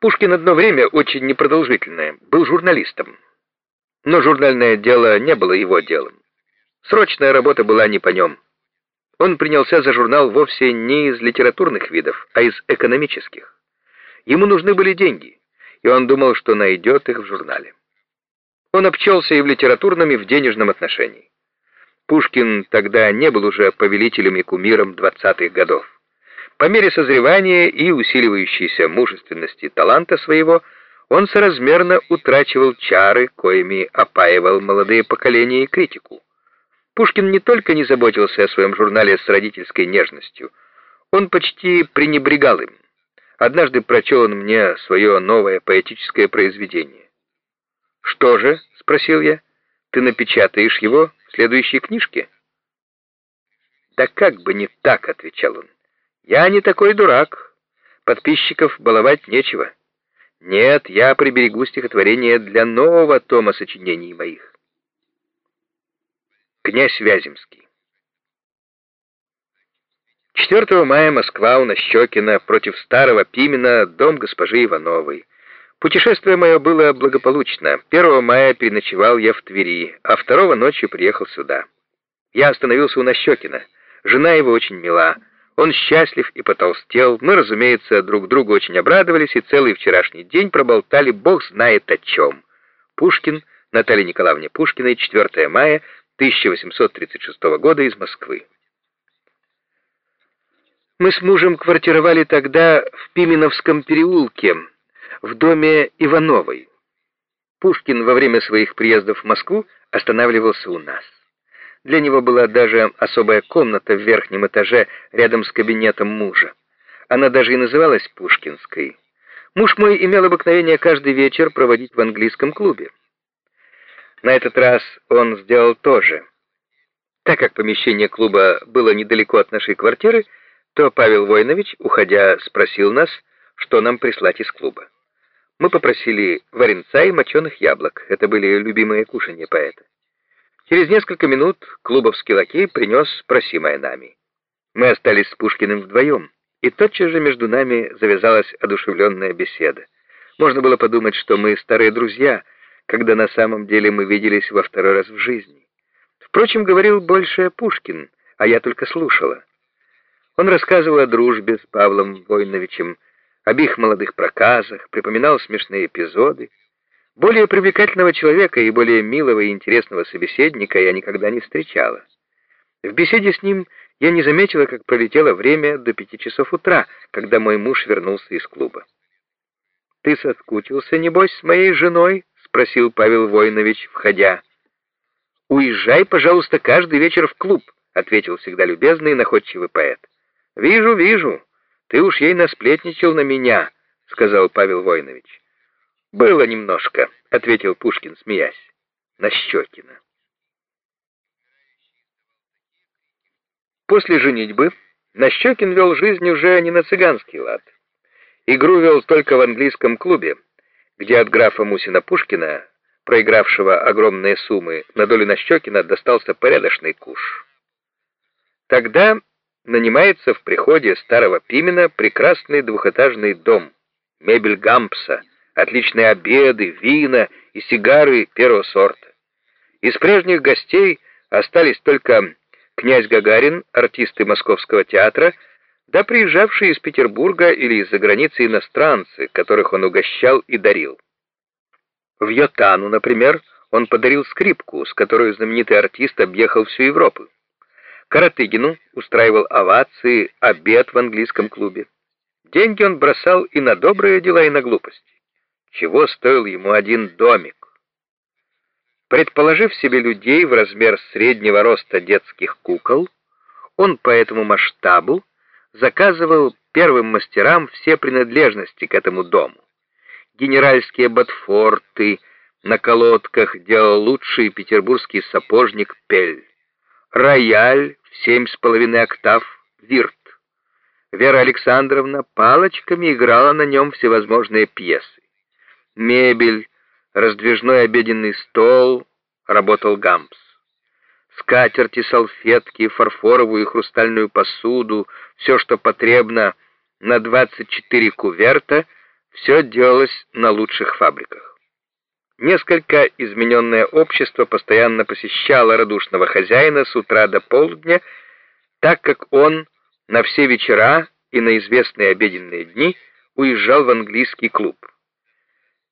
Пушкин одно время, очень непродолжительное, был журналистом. Но журнальное дело не было его делом. Срочная работа была не по нем. Он принялся за журнал вовсе не из литературных видов, а из экономических. Ему нужны были деньги, и он думал, что найдет их в журнале. Он обчелся и в литературном, и в денежном отношении. Пушкин тогда не был уже повелителем и кумиром двадцатых годов. По мере созревания и усиливающейся мужественности таланта своего, он соразмерно утрачивал чары, коими опаивал молодые поколения и критику. Пушкин не только не заботился о своем журнале с родительской нежностью, он почти пренебрегал им. Однажды прочел он мне свое новое поэтическое произведение. «Что же?» — спросил я. «Ты напечатаешь его в следующей книжке?» «Да как бы не так», — отвечал он. «Я не такой дурак. Подписчиков баловать нечего. Нет, я приберегу стихотворение для нового тома сочинений моих. Князь Вяземский. 4 мая Москва у Нащекина против старого Пимена, дом госпожи Ивановой. Путешествие мое было благополучно. 1 мая переночевал я в Твери, а 2 ночью приехал сюда. Я остановился у Нащекина. Жена его очень мила. Он счастлив и потолстел. Мы, разумеется, друг другу очень обрадовались и целый вчерашний день проболтали бог знает о чем. Пушкин, Наталья Николаевна Пушкиной, 4 мая 1836 года из Москвы. Мы с мужем квартировали тогда в Пименовском переулке, в доме Ивановой. Пушкин во время своих приездов в Москву останавливался у нас. Для него была даже особая комната в верхнем этаже рядом с кабинетом мужа. Она даже и называлась Пушкинской. Муж мой имел обыкновение каждый вечер проводить в английском клубе. На этот раз он сделал то же. Так как помещение клуба было недалеко от нашей квартиры, то Павел Войнович, уходя, спросил нас, что нам прислать из клуба. Мы попросили варенца и моченых яблок. Это были любимые кушанья поэта. Через несколько минут клубовский лакей принес просимое нами. Мы остались с Пушкиным вдвоем, и тотчас же между нами завязалась одушевленная беседа. Можно было подумать, что мы старые друзья — когда на самом деле мы виделись во второй раз в жизни. Впрочем, говорил больше Пушкин, а я только слушала. Он рассказывал о дружбе с Павлом Войновичем, об их молодых проказах, припоминал смешные эпизоды. Более привлекательного человека и более милого и интересного собеседника я никогда не встречала. В беседе с ним я не заметила, как пролетело время до пяти часов утра, когда мой муж вернулся из клуба. «Ты соскучился, небось, с моей женой?» спросил Павел Воинович, входя. «Уезжай, пожалуйста, каждый вечер в клуб», — ответил всегда любезный и находчивый поэт. «Вижу, вижу. Ты уж ей насплетничал на меня», — сказал Павел Воинович. «Было немножко», — ответил Пушкин, смеясь. «На Щекина». После женитьбы Нащекин вел жизнь уже не на цыганский лад. Игру вел только в английском клубе, где от графа Мусина-Пушкина, проигравшего огромные суммы, на долю Нащекина достался порядочный куш. Тогда нанимается в приходе старого Пимена прекрасный двухэтажный дом, мебель Гампса, отличные обеды, вина и сигары первого сорта. Из прежних гостей остались только князь Гагарин, артисты Московского театра, да приезжавшие из Петербурга или из-за границы иностранцы, которых он угощал и дарил. В Йотану, например, он подарил скрипку, с которой знаменитый артист объехал всю Европу. Каратыгину устраивал овации, обед в английском клубе. Деньги он бросал и на добрые дела, и на глупости. Чего стоил ему один домик? Предположив себе людей в размер среднего роста детских кукол, он по этому масштабу заказывал первым мастерам все принадлежности к этому дому. Генеральские ботфорты на колодках делал лучший петербургский сапожник Пель. Рояль в семь с половиной октав Вирт. Вера Александровна палочками играла на нем всевозможные пьесы. Мебель, раздвижной обеденный стол работал Гампс скатерти, салфетки, фарфоровую и хрустальную посуду, все, что потребно на 24 куверта, Все делалось на лучших фабриках. Несколько измененное общество постоянно посещало радушного хозяина с утра до полдня, так как он на все вечера и на известные обеденные дни уезжал в английский клуб.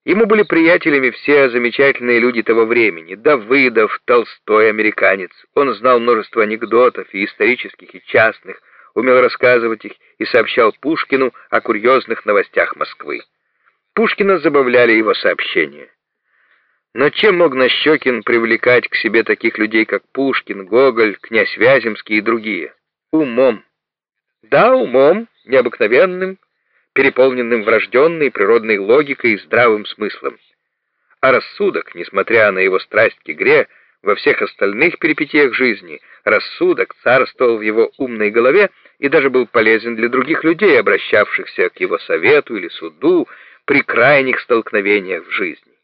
Ему были приятелями все замечательные люди того времени. Давыдов, Толстой, американец. Он знал множество анекдотов, и исторических, и частных, умел рассказывать их и сообщал Пушкину о курьезных новостях Москвы. Пушкина забавляли его сообщения. Но чем мог Нащекин привлекать к себе таких людей, как Пушкин, Гоголь, князь Вяземский и другие? Умом. Да, умом, необыкновенным, переполненным врожденной природной логикой и здравым смыслом. А рассудок, несмотря на его страсть к игре, во всех остальных перипетиях жизни, рассудок царствовал в его умной голове и даже был полезен для других людей, обращавшихся к его совету или суду при крайних столкновениях в жизни.